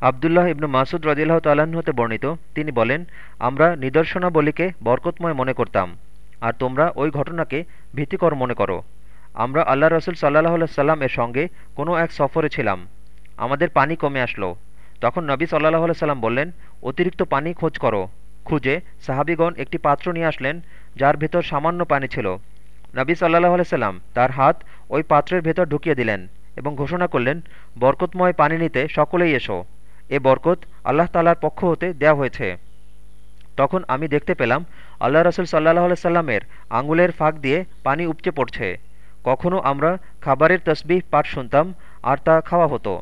আবদুল্লাহ ইবনু মাসুদ রদিল্লাহ তাল্লাহ্ন হতে বর্ণিত, তিনি বলেন, আমরা নিদর্শনাবলীকে বরকতময় মনে করতাম, আর তোমরা ওই ঘটনাকে ভীতিকর মনে করো। আমরা আল্লাহ রসুল সাল্লাহ সাল্লাম এর সঙ্গে কোনো এক সফরে ছিলাম। আমাদের পানি কমে আসলো। তখন নবী সাল্লাহ সাল্লাম বললেন, অতিরিক্ত পানি খোঁজ করো। খুঁজে সাহাবিগণ একটি পাত্র নিয়ে আসলেন, যার ভেতর সামান্য পানি ছিল। নবী সাল্লাহ সাল্লাম তার হাত ওই পাত্রের ভেতর ঢুকিয়ে দিলেন এবং ঘোষণা করলেন, বরকতময় পানি নিতে সকলেই এসো। এ বরকত আল্লাহ তালার পক্ষ হতে দেয়া হয়েছে। তখন আমি দেখতে পেলাম, আল্লাহ রসুল সাল্লাহ সাল্লামের আঙুলের ফাঁক দিয়ে পানি উপচে পড়ছে। কখনও আমরা খাবারের তসবিহ পাঠ শুনতাম আর তা খাওয়া হতো।